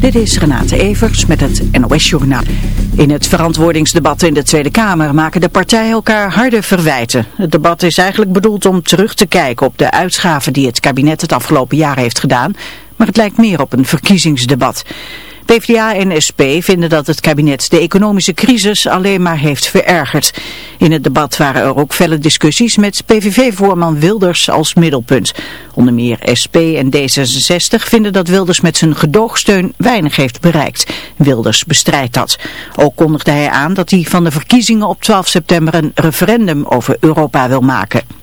Dit is Renate Evers met het NOS Journaal. In het verantwoordingsdebat in de Tweede Kamer maken de partijen elkaar harde verwijten. Het debat is eigenlijk bedoeld om terug te kijken op de uitgaven die het kabinet het afgelopen jaar heeft gedaan. Maar het lijkt meer op een verkiezingsdebat. PvdA en SP vinden dat het kabinet de economische crisis alleen maar heeft verergerd. In het debat waren er ook felle discussies met PVV-voorman Wilders als middelpunt. Onder meer SP en D66 vinden dat Wilders met zijn gedoogsteun weinig heeft bereikt. Wilders bestrijdt dat. Ook kondigde hij aan dat hij van de verkiezingen op 12 september een referendum over Europa wil maken.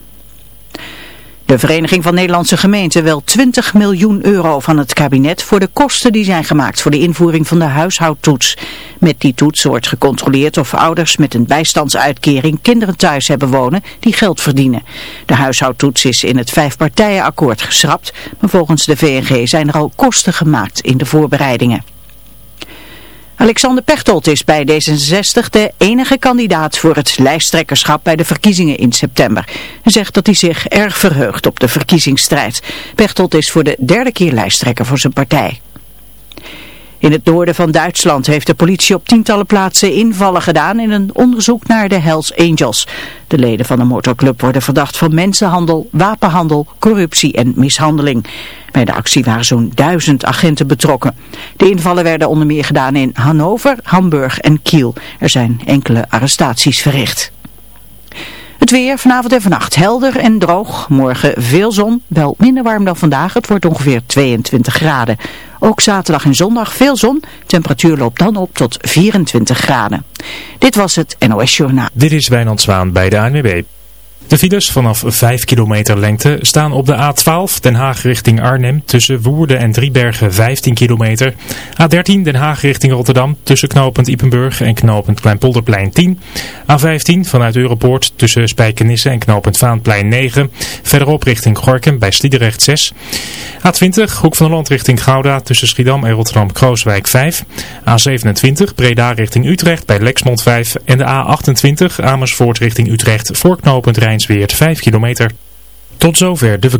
De Vereniging van Nederlandse Gemeenten wil 20 miljoen euro van het kabinet voor de kosten die zijn gemaakt voor de invoering van de huishoudtoets. Met die toets wordt gecontroleerd of ouders met een bijstandsuitkering kinderen thuis hebben wonen die geld verdienen. De huishoudtoets is in het vijfpartijenakkoord geschrapt, maar volgens de VNG zijn er al kosten gemaakt in de voorbereidingen. Alexander Pechtold is bij D66 de enige kandidaat voor het lijsttrekkerschap bij de verkiezingen in september. Hij zegt dat hij zich erg verheugt op de verkiezingsstrijd. Pechtold is voor de derde keer lijsttrekker voor zijn partij. In het noorden van Duitsland heeft de politie op tientallen plaatsen invallen gedaan in een onderzoek naar de Hells Angels. De leden van de motorclub worden verdacht van mensenhandel, wapenhandel, corruptie en mishandeling. Bij de actie waren zo'n duizend agenten betrokken. De invallen werden onder meer gedaan in Hannover, Hamburg en Kiel. Er zijn enkele arrestaties verricht. Het weer vanavond en vannacht helder en droog. Morgen veel zon, wel minder warm dan vandaag. Het wordt ongeveer 22 graden. Ook zaterdag en zondag veel zon. Temperatuur loopt dan op tot 24 graden. Dit was het NOS Journaal. Dit is Wijnand Zwaan bij de ANWB. De files vanaf 5 kilometer lengte staan op de A12 Den Haag richting Arnhem tussen Woerden en Driebergen 15 kilometer. A13 Den Haag richting Rotterdam tussen knooppunt Ipenburg en knooppunt Kleinpolderplein 10. A15 vanuit Europoort tussen Spijkenisse en knooppunt Vaanplein 9. Verderop richting Gorkum bij Sliedrecht 6. A20 Hoek van Holland richting Gouda tussen Schiedam en Rotterdam-Krooswijk 5. A27 Breda richting Utrecht bij Lexmond 5. En de A28 Amersfoort richting Utrecht voor knooppunt Rijn Rijnsweert 5 kilometer. Tot zover de...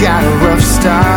Got a rough start,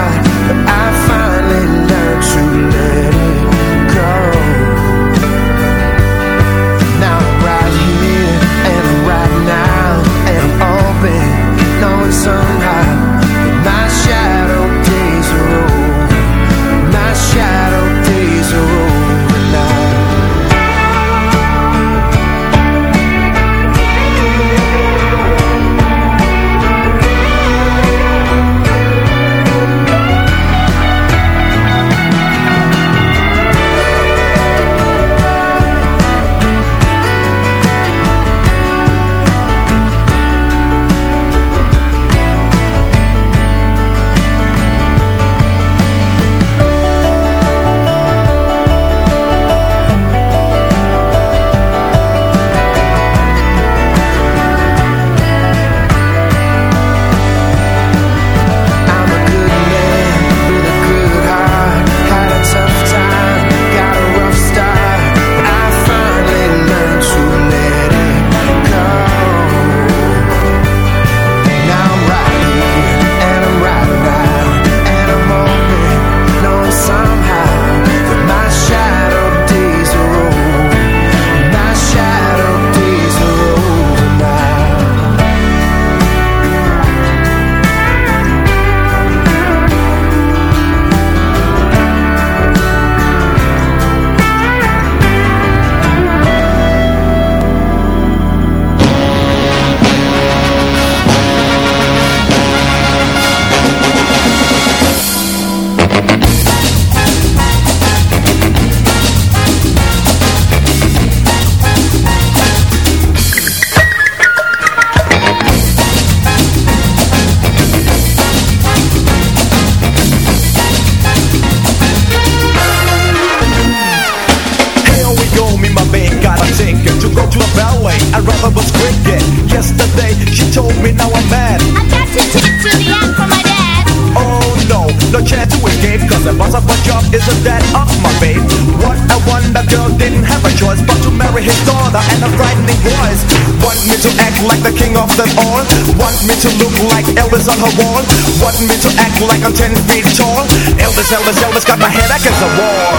Elvis on her wall? Want me to act like I'm 10 feet tall? Elvis, Elvis, Elvis got my head against the wall.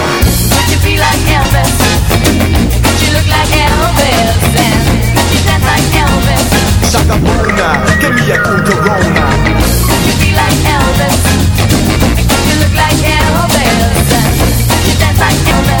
Could you be like Elvis? Could you look like Elvis? And could you dance like Elvis? Shaka Bona, give me a cool Corona. Could you be like Elvis? Could you look like Elvis? And could you dance like Elvis?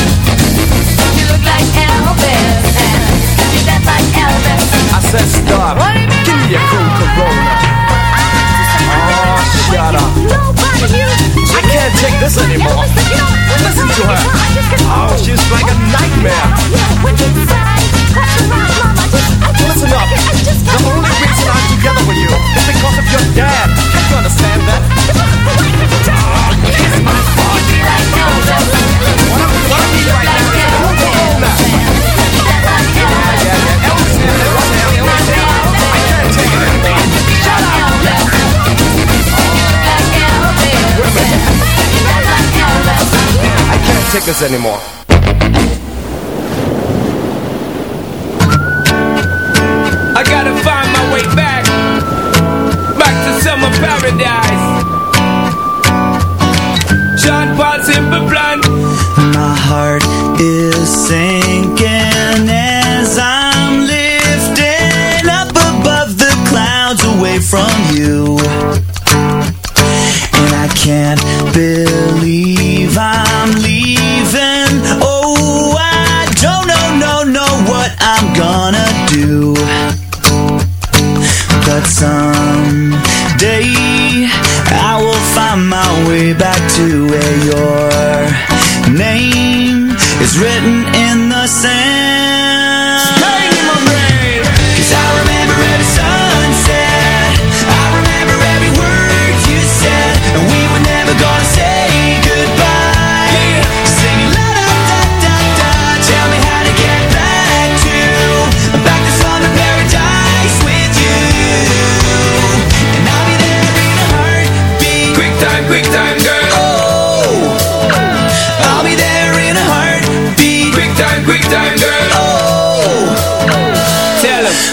This anymore. Listen to her. Oh, she's like a nightmare. Listen up. The only reason I'm together with you is because of your dad. Can't you understand that? Oh, kiss my butt. tickets anymore. I gotta find my way back, back to summer paradise.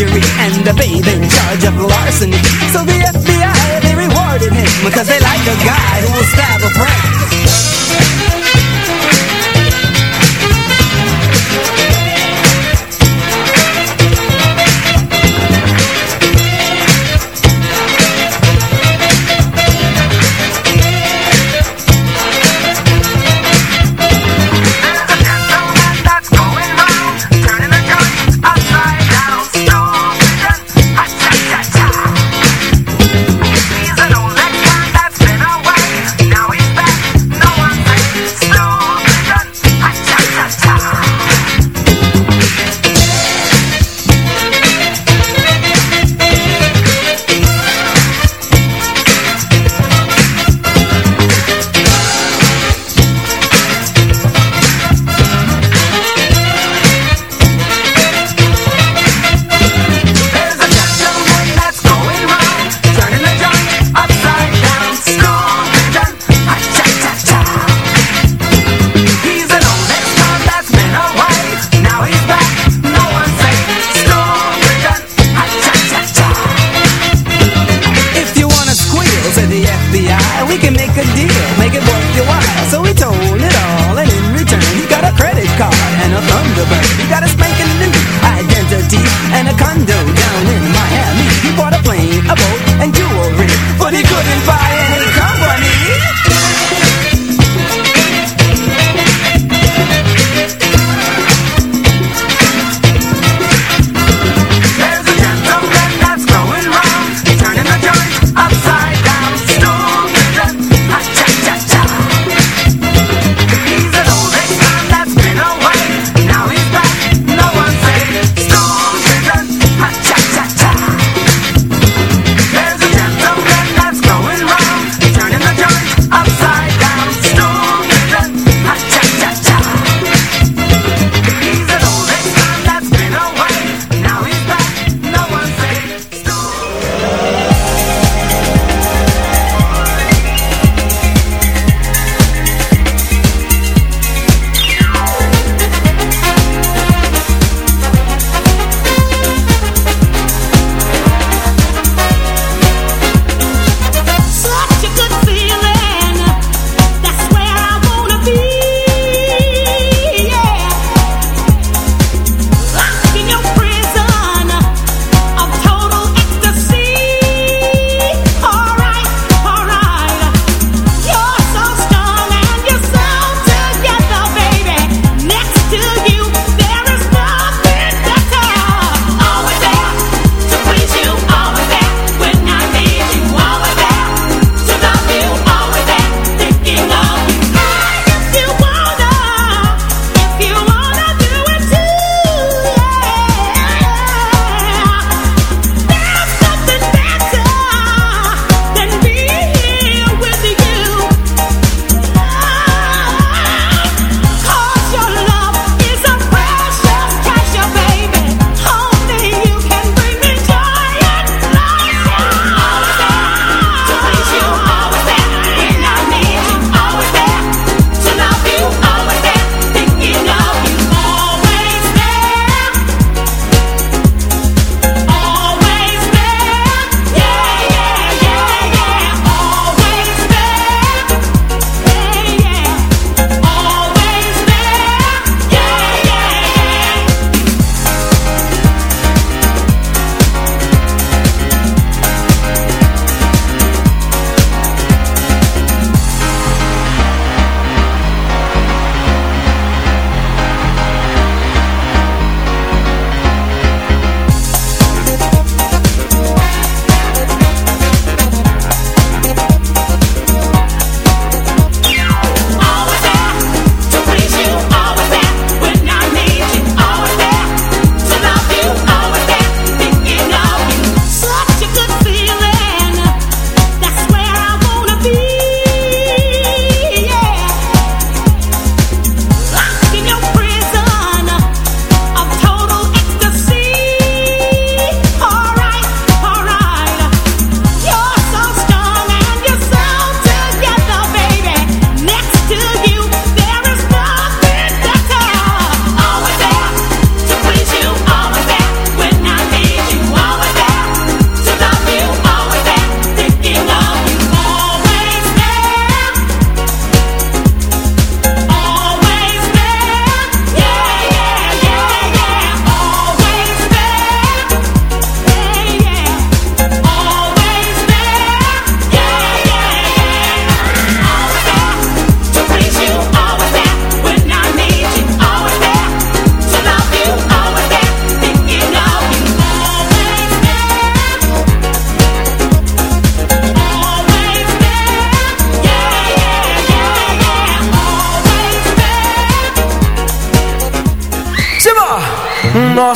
forgery and a bathing charge of larceny. So the FBI, they rewarded him because they like a guy who will stab a friend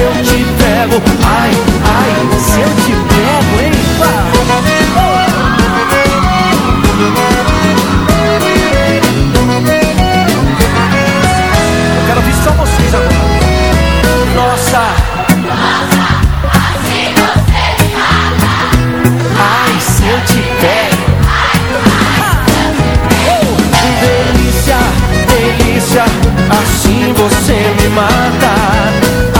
se eu te pego, ai, ai, se eu te pego, hein? Eu quero ouvir só vocês agora. Nossa, ai, se eu te pego. Delícia, delícia, assim você me mata.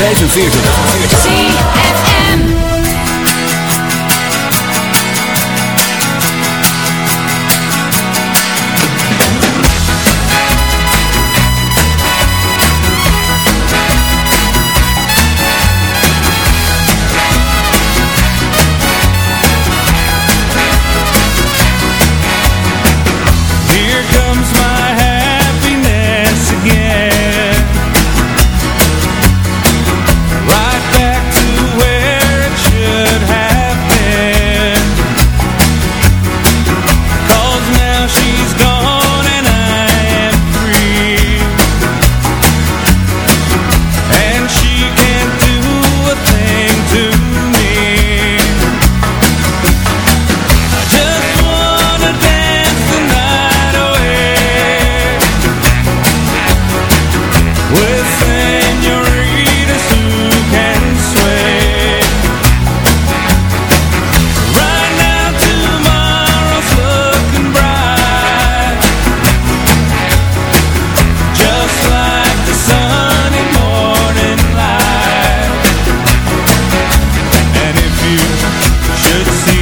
45.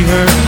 hurt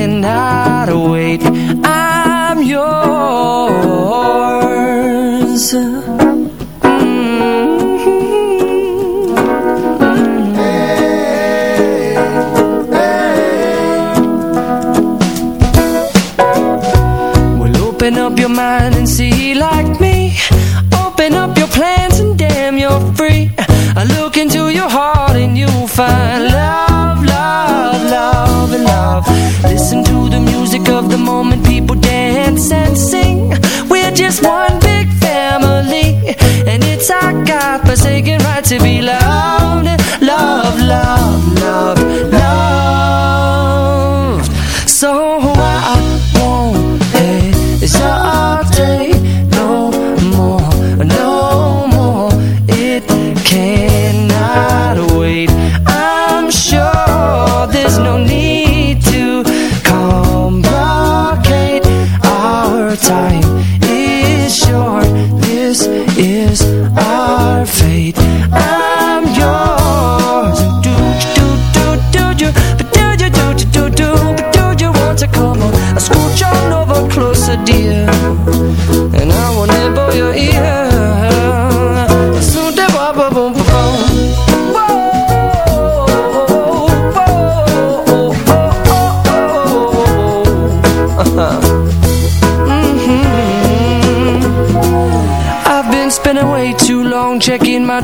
to be loved,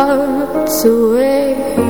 Hearts away.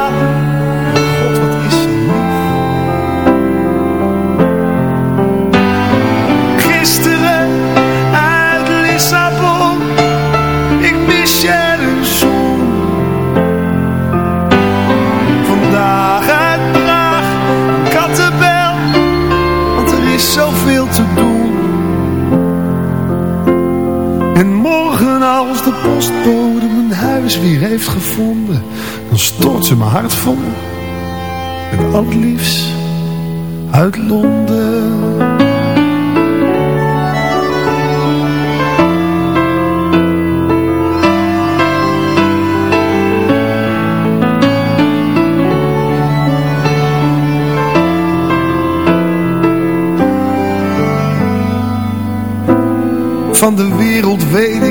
Mijn huis weer heeft gevonden, dan stort ze mijn hart vol. Met al liefst uit Londen. Van de wereld weet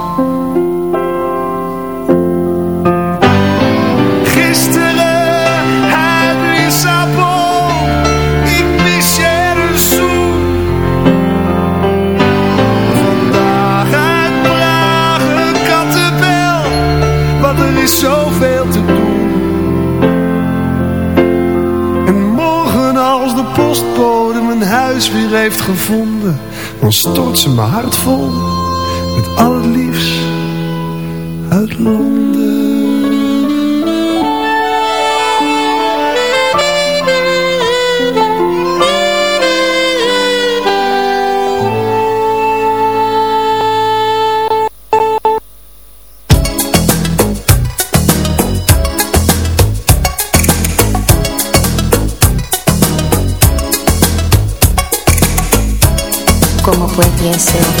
De postbode mijn huis weer heeft gevonden, dan stort ze mijn hart vol met al het liefst uit Londen. corazón.